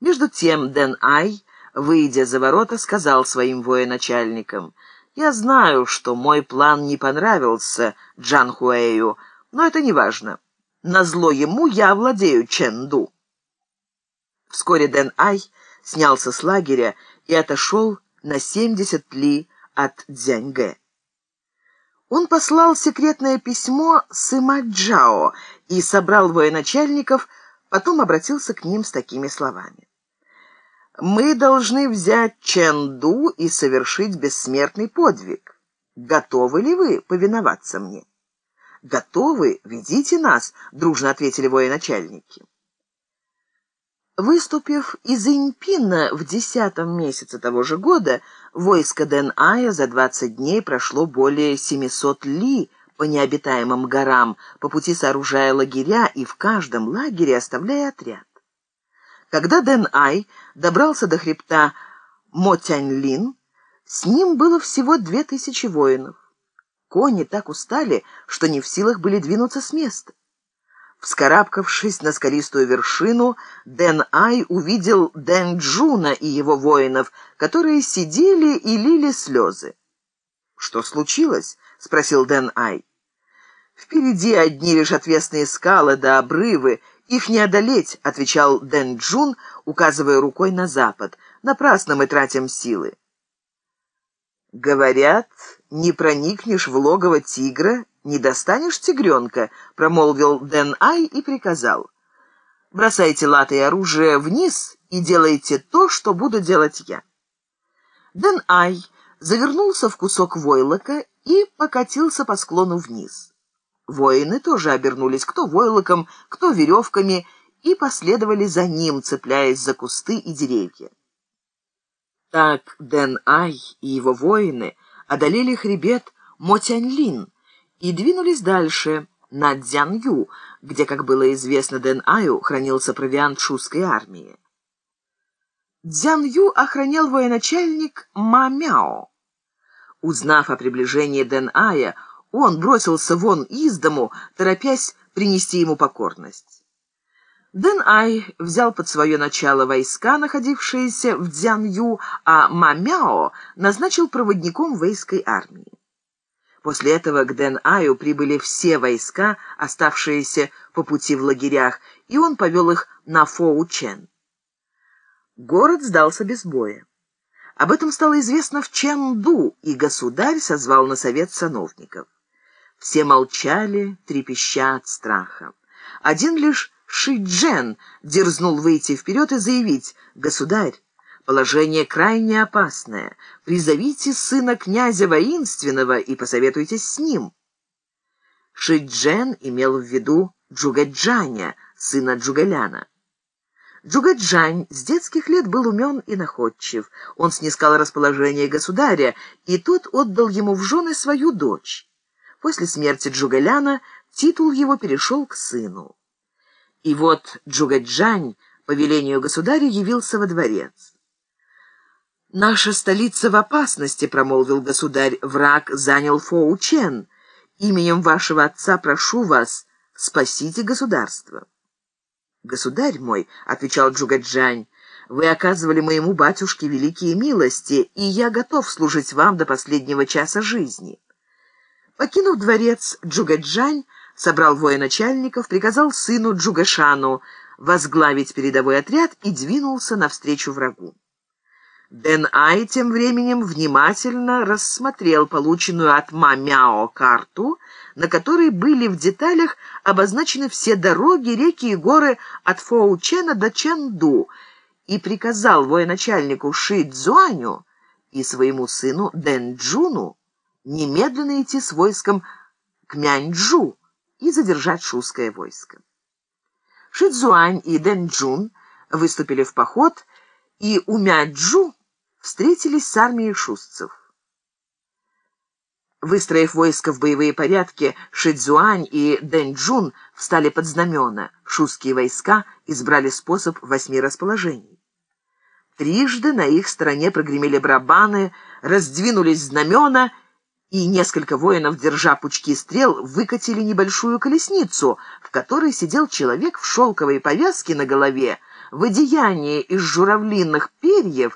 Между тем Дэн Ай, выйдя за ворота, сказал своим военачальникам, «Я знаю, что мой план не понравился Джан Хуэю, но это не важно. Назло ему я овладею Чэнду». Вскоре Дэн Ай снялся с лагеря и отошел на 70 ли от Дзяньгэ. Он послал секретное письмо Сыма Джао и собрал военачальников, потом обратился к ним с такими словами. «Мы должны взять Чэнду и совершить бессмертный подвиг. Готовы ли вы повиноваться мне?» «Готовы? Ведите нас», — дружно ответили военачальники. Выступив из Иньпина в десятом месяце того же года, войско Дэн-Ая за 20 дней прошло более 700 ли по необитаемым горам, по пути сооружая лагеря и в каждом лагере оставляя отряд. Когда Дэн-Ай добрался до хребта Мотянь-Лин, с ним было всего две тысячи воинов. Кони так устали, что не в силах были двинуться с места. Вскарабкавшись на скалистую вершину, Дэн Ай увидел Дэн Джуна и его воинов, которые сидели и лили слезы. «Что случилось?» — спросил Дэн Ай. «Впереди одни лишь отвесные скалы да обрывы. Их не одолеть», — отвечал Дэн Джун, указывая рукой на запад. «Напрасно мы тратим силы». «Говорят, не проникнешь в логово тигра не достанешь тигренка», — промолвил Дэн Ай и приказал. «Бросайте латы и оружие вниз и делайте то, что буду делать я». Дэн Ай завернулся в кусок войлока и покатился по склону вниз. Воины тоже обернулись кто войлоком, кто веревками, и последовали за ним, цепляясь за кусты и деревья. Так Дэн Ай и его воины одолели хребет Мотяньлин, и двинулись дальше, на Дзянью, где, как было известно Дэн Аю, хранился провиант шусской армии. Дзянью охранял военачальник Ма Мяо. Узнав о приближении Дэн Ая, он бросился вон из дому, торопясь принести ему покорность. Дэн Ай взял под свое начало войска, находившиеся в Дзянью, а Ма Мяо назначил проводником войской армии. После этого к Дэн-Аю прибыли все войска, оставшиеся по пути в лагерях, и он повел их на Фоу-Чен. Город сдался без боя. Об этом стало известно в Чэнду, и государь созвал на совет сановников. Все молчали, трепеща от страха. Один лишь Шиджен дерзнул выйти вперед и заявить «Государь, Положение крайне опасное. Призовите сына князя воинственного и посоветуйтесь с ним. Шиджен имел в виду Джугаджаня, сына Джугаляна. Джугаджань с детских лет был умен и находчив. Он снискал расположение государя, и тот отдал ему в жены свою дочь. После смерти Джугаляна титул его перешел к сыну. И вот Джугаджань по велению государя явился во дворец. «Наша столица в опасности», — промолвил государь. «Враг занял Фоучен. Именем вашего отца прошу вас, спасите государство». «Государь мой», — отвечал Джугаджань, — «вы оказывали моему батюшке великие милости, и я готов служить вам до последнего часа жизни». Покинув дворец, Джугаджань собрал военачальников, приказал сыну Джугашану возглавить передовой отряд и двинулся навстречу врагу. Дэн Ай тем временем внимательно рассмотрел полученную от Ма Мяо карту, на которой были в деталях обозначены все дороги, реки и горы от Фоучена до Чэнду, и приказал военачальнику Ши Цзуаню и своему сыну Дэн Джуну немедленно идти с войском к Мяньчжу и задержать шуское войско. Ши Цзуань и Дэн Джун выступили в поход, и у Мяньчжу встретились с армией шустцев. Выстроив войско в боевые порядки, Шидзуань и Дэньчжун встали под знамена. Шустские войска избрали способ восьми расположений. Трижды на их стороне прогремели барабаны, раздвинулись знамена, и несколько воинов, держа пучки стрел, выкатили небольшую колесницу, в которой сидел человек в шелковой повязке на голове, в одеянии из журавлиных перьев